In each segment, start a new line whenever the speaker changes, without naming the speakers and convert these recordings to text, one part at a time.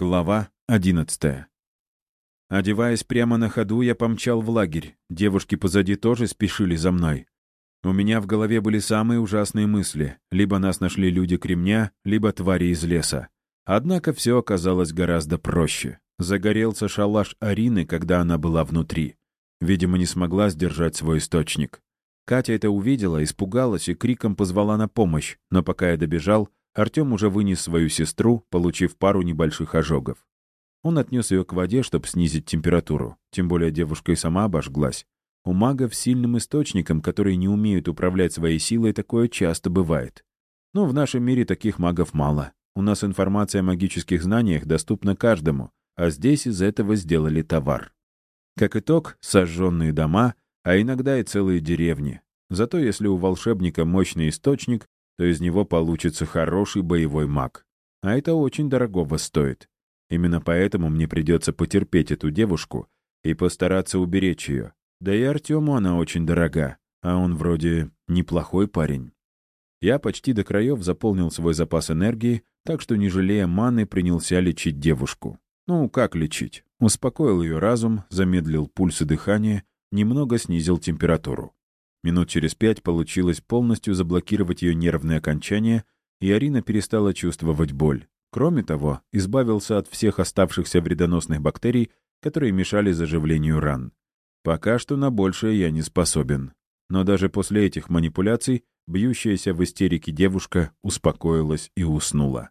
Глава одиннадцатая. Одеваясь прямо на ходу, я помчал в лагерь. Девушки позади тоже спешили за мной. У меня в голове были самые ужасные мысли. Либо нас нашли люди кремня, либо твари из леса. Однако все оказалось гораздо проще. Загорелся шалаш Арины, когда она была внутри. Видимо, не смогла сдержать свой источник. Катя это увидела, испугалась и криком позвала на помощь, но пока я добежал, Артем уже вынес свою сестру, получив пару небольших ожогов. Он отнес ее к воде, чтобы снизить температуру. Тем более девушка и сама обожглась. У магов сильным источником, которые не умеют управлять своей силой, такое часто бывает. Но в нашем мире таких магов мало. У нас информация о магических знаниях доступна каждому, а здесь из этого сделали товар. Как итог, сожженные дома, а иногда и целые деревни. Зато если у волшебника мощный источник, то из него получится хороший боевой маг. А это очень дорогого стоит. Именно поэтому мне придется потерпеть эту девушку и постараться уберечь ее. Да и Артему она очень дорога, а он вроде неплохой парень. Я почти до краев заполнил свой запас энергии, так что, не жалея маны, принялся лечить девушку. Ну, как лечить? Успокоил ее разум, замедлил пульс и дыхание, немного снизил температуру. Минут через пять получилось полностью заблокировать ее нервные окончания, и Арина перестала чувствовать боль. Кроме того, избавился от всех оставшихся вредоносных бактерий, которые мешали заживлению ран. Пока что на большее я не способен. Но даже после этих манипуляций бьющаяся в истерике девушка успокоилась и уснула.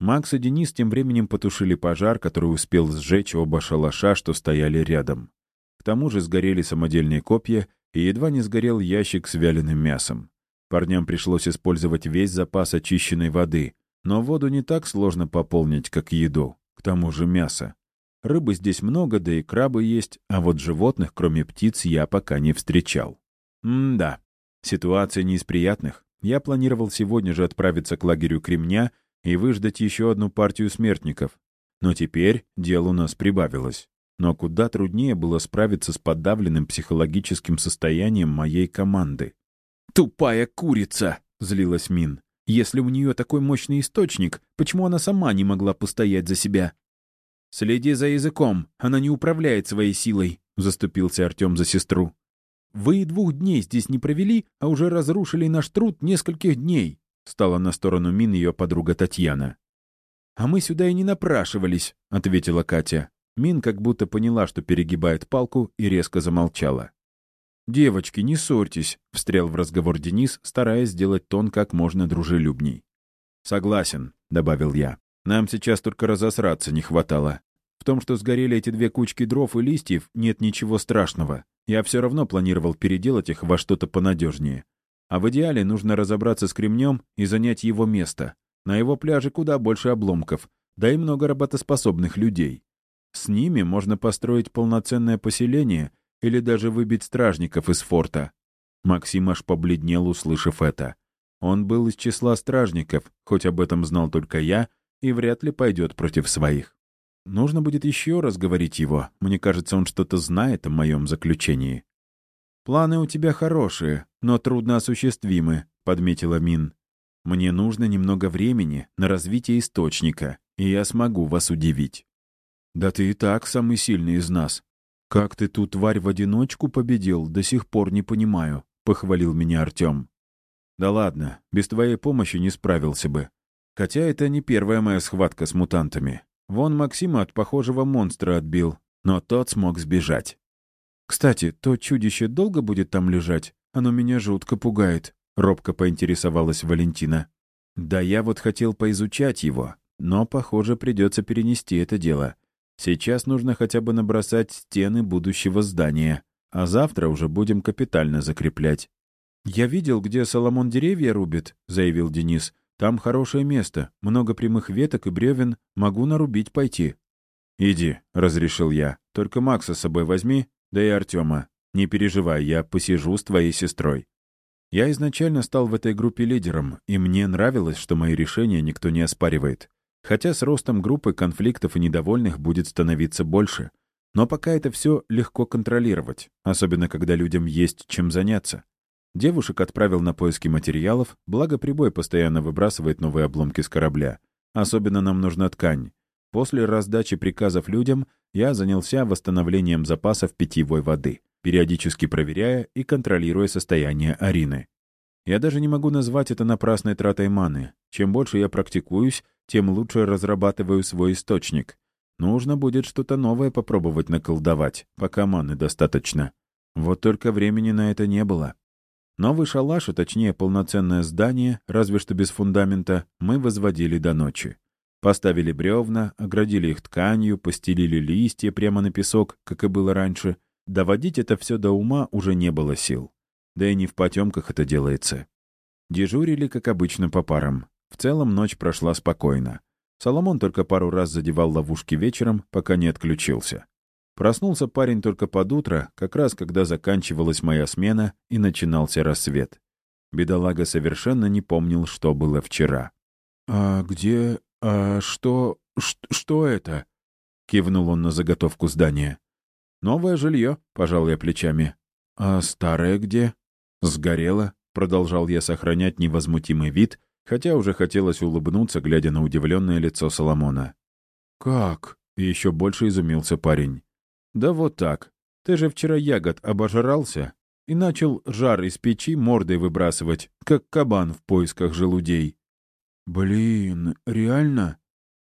Макс и Денис тем временем потушили пожар, который успел сжечь оба шалаша, что стояли рядом. К тому же сгорели самодельные копья и едва не сгорел ящик с вяленым мясом. Парням пришлось использовать весь запас очищенной воды, но воду не так сложно пополнить, как еду, к тому же мясо. Рыбы здесь много, да и крабы есть, а вот животных, кроме птиц, я пока не встречал. М-да, ситуация не из приятных. Я планировал сегодня же отправиться к лагерю Кремня и выждать еще одну партию смертников. Но теперь дело у нас прибавилось. Но куда труднее было справиться с подавленным психологическим состоянием моей команды. «Тупая курица!» — злилась Мин. «Если у нее такой мощный источник, почему она сама не могла постоять за себя?» «Следи за языком, она не управляет своей силой», — заступился Артем за сестру. «Вы и двух дней здесь не провели, а уже разрушили наш труд нескольких дней», — стала на сторону Мин ее подруга Татьяна. «А мы сюда и не напрашивались», — ответила Катя. Мин как будто поняла, что перегибает палку, и резко замолчала. «Девочки, не ссорьтесь», — встрял в разговор Денис, стараясь сделать тон как можно дружелюбней. «Согласен», — добавил я. «Нам сейчас только разосраться не хватало. В том, что сгорели эти две кучки дров и листьев, нет ничего страшного. Я все равно планировал переделать их во что-то понадежнее. А в идеале нужно разобраться с кремнем и занять его место. На его пляже куда больше обломков, да и много работоспособных людей. С ними можно построить полноценное поселение или даже выбить стражников из форта. Максим аж побледнел, услышав это. Он был из числа стражников, хоть об этом знал только я, и вряд ли пойдет против своих. Нужно будет еще раз говорить его. Мне кажется, он что-то знает о моем заключении. «Планы у тебя хорошие, но трудно осуществимы», — подметила Мин. «Мне нужно немного времени на развитие источника, и я смогу вас удивить». «Да ты и так самый сильный из нас. Как ты ту тварь в одиночку победил, до сих пор не понимаю», — похвалил меня Артем. «Да ладно, без твоей помощи не справился бы. Хотя это не первая моя схватка с мутантами. Вон Максима от похожего монстра отбил, но тот смог сбежать. Кстати, то чудище долго будет там лежать? Оно меня жутко пугает», — робко поинтересовалась Валентина. «Да я вот хотел поизучать его, но, похоже, придется перенести это дело. Сейчас нужно хотя бы набросать стены будущего здания, а завтра уже будем капитально закреплять. «Я видел, где Соломон деревья рубит», — заявил Денис. «Там хорошее место, много прямых веток и бревен, могу нарубить пойти». «Иди», — разрешил я. «Только Макса с собой возьми, да и Артема. Не переживай, я посижу с твоей сестрой». Я изначально стал в этой группе лидером, и мне нравилось, что мои решения никто не оспаривает. Хотя с ростом группы конфликтов и недовольных будет становиться больше. Но пока это все легко контролировать, особенно когда людям есть чем заняться. Девушек отправил на поиски материалов, благо прибой постоянно выбрасывает новые обломки с корабля. Особенно нам нужна ткань. После раздачи приказов людям я занялся восстановлением запасов питьевой воды, периодически проверяя и контролируя состояние Арины. Я даже не могу назвать это напрасной тратой маны. Чем больше я практикуюсь, тем лучше разрабатываю свой источник. Нужно будет что-то новое попробовать наколдовать, пока маны достаточно. Вот только времени на это не было. Новый шалаш, а точнее полноценное здание, разве что без фундамента, мы возводили до ночи. Поставили бревна, оградили их тканью, постелили листья прямо на песок, как и было раньше. Доводить это все до ума уже не было сил. Да и не в потемках это делается. Дежурили, как обычно, по парам. В целом ночь прошла спокойно. Соломон только пару раз задевал ловушки вечером, пока не отключился. Проснулся парень только под утро, как раз когда заканчивалась моя смена и начинался рассвет. Бедолага совершенно не помнил, что было вчера. «А где... а что... что это?» — кивнул он на заготовку здания. «Новое жилье», — пожал я плечами. «А старое где?» «Сгорело», — продолжал я сохранять невозмутимый вид, хотя уже хотелось улыбнуться, глядя на удивленное лицо Соломона. «Как?» — еще больше изумился парень. «Да вот так. Ты же вчера ягод обожрался и начал жар из печи мордой выбрасывать, как кабан в поисках желудей». «Блин, реально?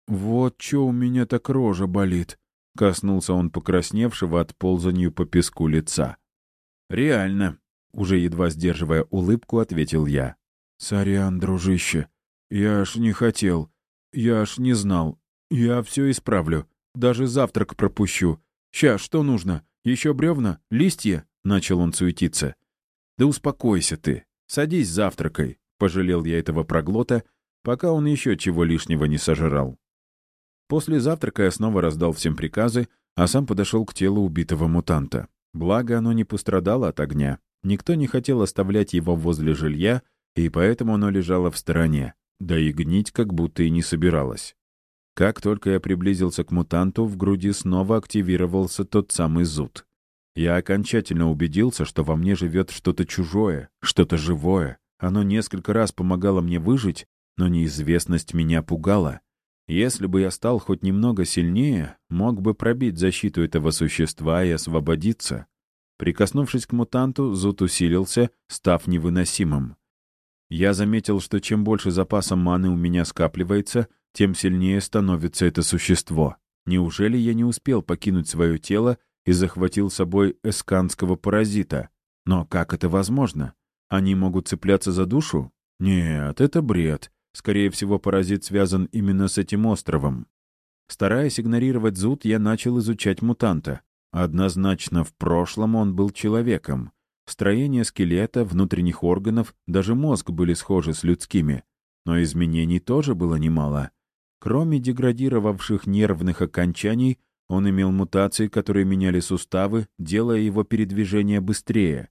Вот чё у меня так рожа болит?» — коснулся он покрасневшего от ползанью по песку лица. «Реально», уже едва сдерживая улыбку, ответил я. «Сорян, дружище. Я аж не хотел. Я аж не знал. Я все исправлю. Даже завтрак пропущу. Ща, что нужно? Еще бревна? Листья?» Начал он суетиться. «Да успокойся ты. Садись завтракай», — пожалел я этого проглота, пока он еще чего лишнего не сожрал. После завтрака я снова раздал всем приказы, а сам подошел к телу убитого мутанта. Благо, оно не пострадало от огня. Никто не хотел оставлять его возле жилья, и поэтому оно лежало в стороне, да и гнить как будто и не собиралось. Как только я приблизился к мутанту, в груди снова активировался тот самый зуд. Я окончательно убедился, что во мне живет что-то чужое, что-то живое. Оно несколько раз помогало мне выжить, но неизвестность меня пугала. Если бы я стал хоть немного сильнее, мог бы пробить защиту этого существа и освободиться. Прикоснувшись к мутанту, зуд усилился, став невыносимым. Я заметил, что чем больше запаса маны у меня скапливается, тем сильнее становится это существо. Неужели я не успел покинуть свое тело и захватил с собой эсканского паразита? Но как это возможно? Они могут цепляться за душу? Нет, это бред. Скорее всего, паразит связан именно с этим островом. Стараясь игнорировать зуд, я начал изучать мутанта. Однозначно, в прошлом он был человеком. Строение скелета, внутренних органов, даже мозг были схожи с людскими. Но изменений тоже было немало. Кроме деградировавших нервных окончаний, он имел мутации, которые меняли суставы, делая его передвижение быстрее.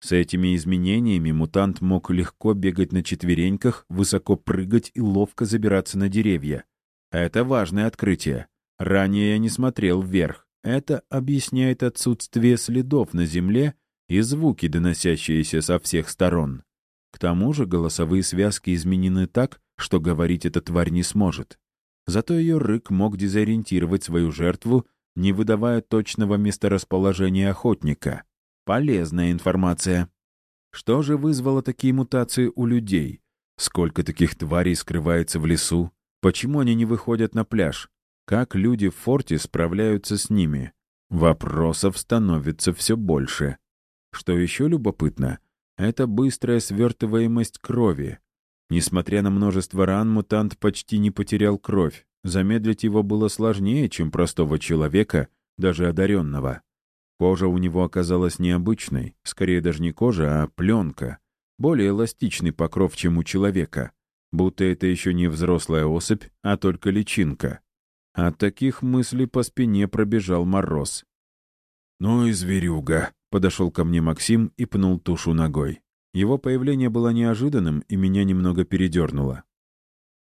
С этими изменениями мутант мог легко бегать на четвереньках, высоко прыгать и ловко забираться на деревья. Это важное открытие. Ранее я не смотрел вверх. Это объясняет отсутствие следов на земле и звуки, доносящиеся со всех сторон. К тому же голосовые связки изменены так, что говорить эта тварь не сможет. Зато ее рык мог дезориентировать свою жертву, не выдавая точного месторасположения охотника. Полезная информация. Что же вызвало такие мутации у людей? Сколько таких тварей скрывается в лесу? Почему они не выходят на пляж? Как люди в форте справляются с ними? Вопросов становится все больше. Что еще любопытно, это быстрая свертываемость крови. Несмотря на множество ран, мутант почти не потерял кровь. Замедлить его было сложнее, чем простого человека, даже одаренного. Кожа у него оказалась необычной, скорее даже не кожа, а пленка. Более эластичный покров, чем у человека. Будто это еще не взрослая особь, а только личинка. От таких мыслей по спине пробежал мороз. «Ну и зверюга!» — подошел ко мне Максим и пнул тушу ногой. Его появление было неожиданным и меня немного передернуло.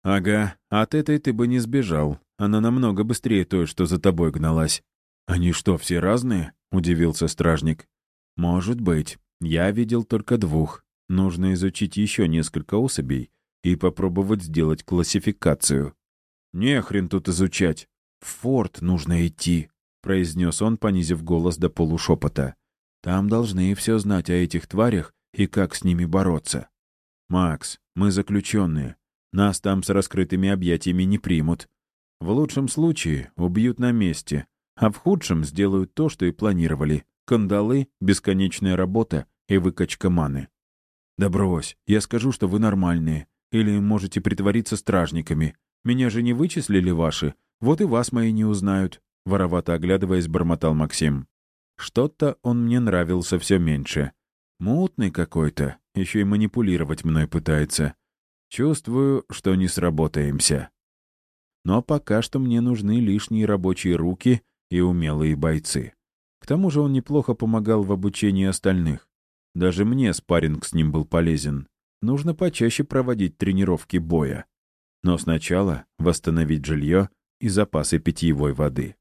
«Ага, от этой ты бы не сбежал. Она намного быстрее той, что за тобой гналась». «Они что, все разные?» — удивился стражник. «Может быть. Я видел только двух. Нужно изучить еще несколько особей и попробовать сделать классификацию». «Не хрен тут изучать. «В форт нужно идти», — произнес он, понизив голос до полушепота. «Там должны все знать о этих тварях и как с ними бороться. Макс, мы заключенные. Нас там с раскрытыми объятиями не примут. В лучшем случае убьют на месте, а в худшем сделают то, что и планировали. Кандалы, бесконечная работа и выкачка маны. «Да брось, я скажу, что вы нормальные. Или можете притвориться стражниками. Меня же не вычислили ваши, вот и вас мои не узнают», — воровато оглядываясь, бормотал Максим. «Что-то он мне нравился все меньше. Мутный какой-то, еще и манипулировать мной пытается. Чувствую, что не сработаемся. Но пока что мне нужны лишние рабочие руки и умелые бойцы. К тому же он неплохо помогал в обучении остальных. Даже мне спарринг с ним был полезен. Нужно почаще проводить тренировки боя. Но сначала восстановить жилье и запасы питьевой воды.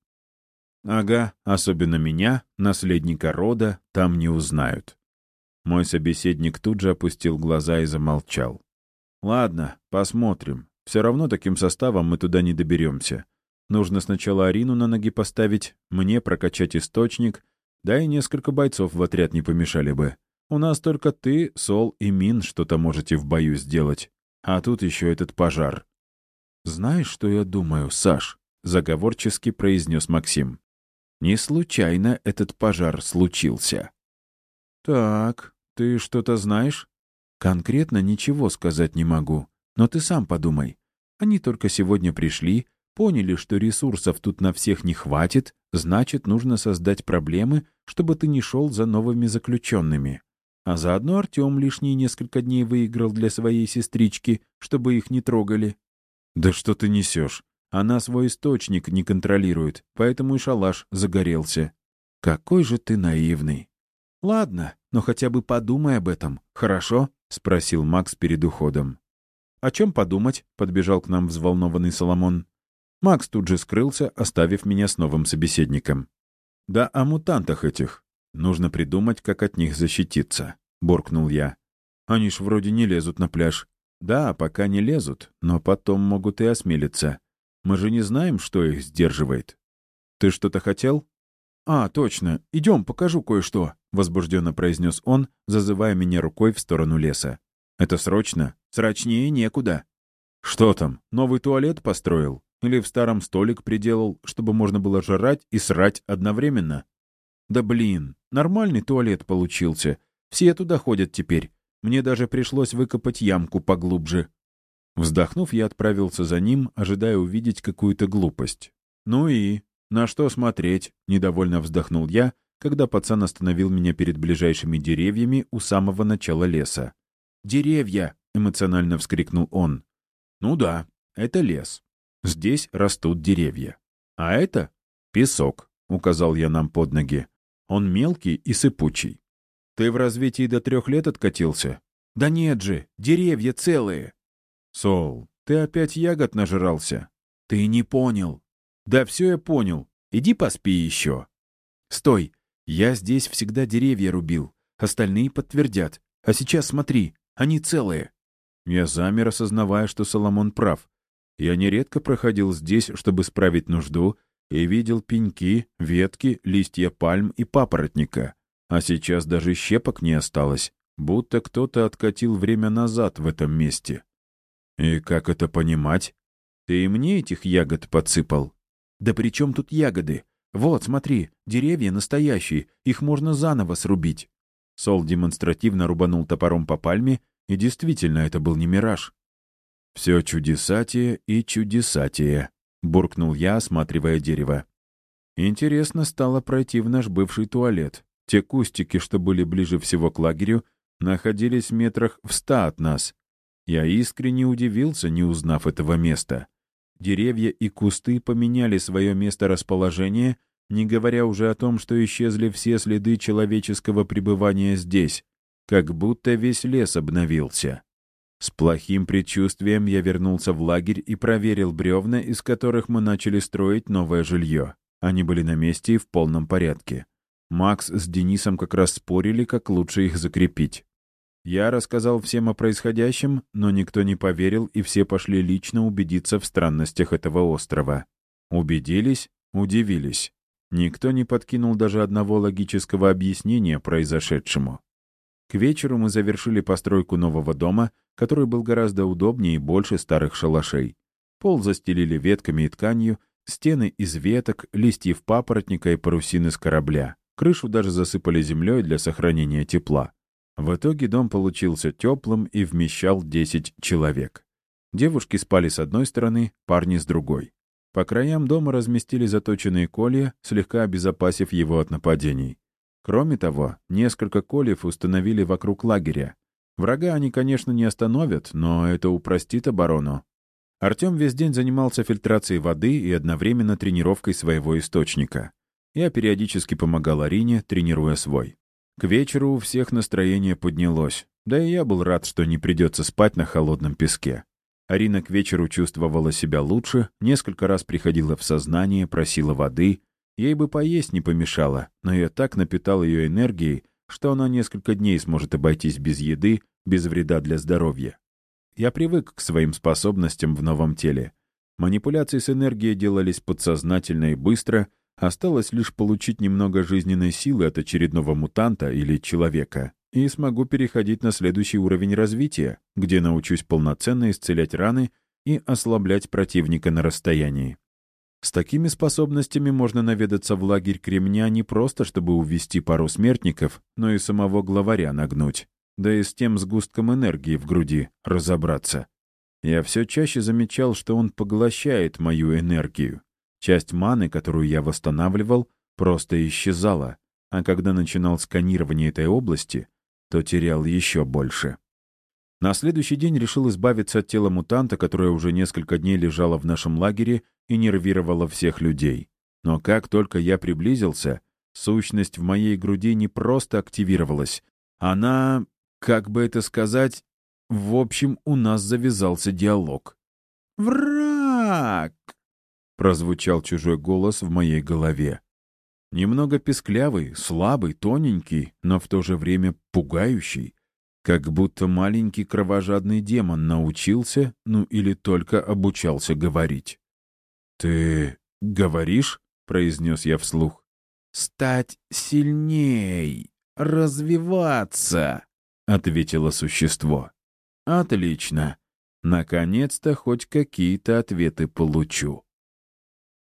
Ага, особенно меня, наследника рода, там не узнают. Мой собеседник тут же опустил глаза и замолчал. «Ладно, посмотрим. Все равно таким составом мы туда не доберемся. Нужно сначала Арину на ноги поставить, мне прокачать источник, да и несколько бойцов в отряд не помешали бы. У нас только ты, Сол и Мин что-то можете в бою сделать. А тут еще этот пожар». «Знаешь, что я думаю, Саш?» — заговорчески произнес Максим. «Не случайно этот пожар случился». «Так, ты что-то знаешь?» «Конкретно ничего сказать не могу. Но ты сам подумай. Они только сегодня пришли, поняли, что ресурсов тут на всех не хватит, значит, нужно создать проблемы, чтобы ты не шел за новыми заключенными. А заодно Артем лишние несколько дней выиграл для своей сестрички, чтобы их не трогали. «Да что ты несешь? Она свой источник не контролирует, поэтому и шалаш загорелся. Какой же ты наивный!» «Ладно, но хотя бы подумай об этом, хорошо?» — спросил Макс перед уходом. «О чем подумать?» — подбежал к нам взволнованный Соломон. Макс тут же скрылся, оставив меня с новым собеседником. «Да о мутантах этих. Нужно придумать, как от них защититься», — буркнул я. «Они ж вроде не лезут на пляж». «Да, пока не лезут, но потом могут и осмелиться. Мы же не знаем, что их сдерживает. Ты что-то хотел?» «А, точно. Идем, покажу кое-что», — возбужденно произнес он, зазывая меня рукой в сторону леса. «Это срочно? Срочнее некуда». «Что там, новый туалет построил? Или в старом столик приделал, чтобы можно было жрать и срать одновременно?» «Да блин, нормальный туалет получился. Все туда ходят теперь. Мне даже пришлось выкопать ямку поглубже». Вздохнув, я отправился за ним, ожидая увидеть какую-то глупость. «Ну и?» «На что смотреть?» — недовольно вздохнул я, когда пацан остановил меня перед ближайшими деревьями у самого начала леса. «Деревья!» — эмоционально вскрикнул он. «Ну да, это лес. Здесь растут деревья. А это песок», — указал я нам под ноги. «Он мелкий и сыпучий. Ты в развитии до трех лет откатился?» «Да нет же, деревья целые!» «Сол, ты опять ягод нажрался?» «Ты не понял. «Да все я понял. Иди поспи еще». «Стой! Я здесь всегда деревья рубил. Остальные подтвердят. А сейчас смотри, они целые». Я замер, осознавая, что Соломон прав. Я нередко проходил здесь, чтобы справить нужду, и видел пеньки, ветки, листья пальм и папоротника. А сейчас даже щепок не осталось, будто кто-то откатил время назад в этом месте. И как это понимать? Ты и мне этих ягод подсыпал? «Да при чем тут ягоды? Вот, смотри, деревья настоящие, их можно заново срубить». Сол демонстративно рубанул топором по пальме, и действительно, это был не мираж. «Все чудесатие и чудесатие», — буркнул я, осматривая дерево. Интересно стало пройти в наш бывший туалет. Те кустики, что были ближе всего к лагерю, находились метрах в ста от нас. Я искренне удивился, не узнав этого места. Деревья и кусты поменяли свое место расположения, не говоря уже о том, что исчезли все следы человеческого пребывания здесь, как будто весь лес обновился. С плохим предчувствием я вернулся в лагерь и проверил бревна, из которых мы начали строить новое жилье. Они были на месте и в полном порядке. Макс с Денисом как раз спорили, как лучше их закрепить. Я рассказал всем о происходящем, но никто не поверил, и все пошли лично убедиться в странностях этого острова. Убедились, удивились. Никто не подкинул даже одного логического объяснения произошедшему. К вечеру мы завершили постройку нового дома, который был гораздо удобнее и больше старых шалашей. Пол застелили ветками и тканью, стены из веток, листьев папоротника и парусины с корабля. Крышу даже засыпали землей для сохранения тепла. В итоге дом получился теплым и вмещал 10 человек. Девушки спали с одной стороны, парни с другой. По краям дома разместили заточенные колья, слегка обезопасив его от нападений. Кроме того, несколько кольев установили вокруг лагеря. Врага они, конечно, не остановят, но это упростит оборону. Артем весь день занимался фильтрацией воды и одновременно тренировкой своего источника. Я периодически помогал Арине, тренируя свой. К вечеру у всех настроение поднялось, да и я был рад, что не придется спать на холодном песке. Арина к вечеру чувствовала себя лучше, несколько раз приходила в сознание, просила воды. Ей бы поесть не помешало, но я так напитал ее энергией, что она несколько дней сможет обойтись без еды, без вреда для здоровья. Я привык к своим способностям в новом теле. Манипуляции с энергией делались подсознательно и быстро — Осталось лишь получить немного жизненной силы от очередного мутанта или человека, и смогу переходить на следующий уровень развития, где научусь полноценно исцелять раны и ослаблять противника на расстоянии. С такими способностями можно наведаться в лагерь Кремня не просто, чтобы увести пару смертников, но и самого главаря нагнуть. Да и с тем сгустком энергии в груди разобраться. Я все чаще замечал, что он поглощает мою энергию. Часть маны, которую я восстанавливал, просто исчезала, а когда начинал сканирование этой области, то терял еще больше. На следующий день решил избавиться от тела мутанта, которое уже несколько дней лежало в нашем лагере и нервировало всех людей. Но как только я приблизился, сущность в моей груди не просто активировалась. Она, как бы это сказать, в общем, у нас завязался диалог. «Враг!» Прозвучал чужой голос в моей голове. Немного песклявый, слабый, тоненький, но в то же время пугающий. Как будто маленький кровожадный демон научился, ну или только обучался говорить. «Ты говоришь?» — произнес я вслух. «Стать сильней, развиваться», — ответило существо. «Отлично. Наконец-то хоть какие-то ответы получу».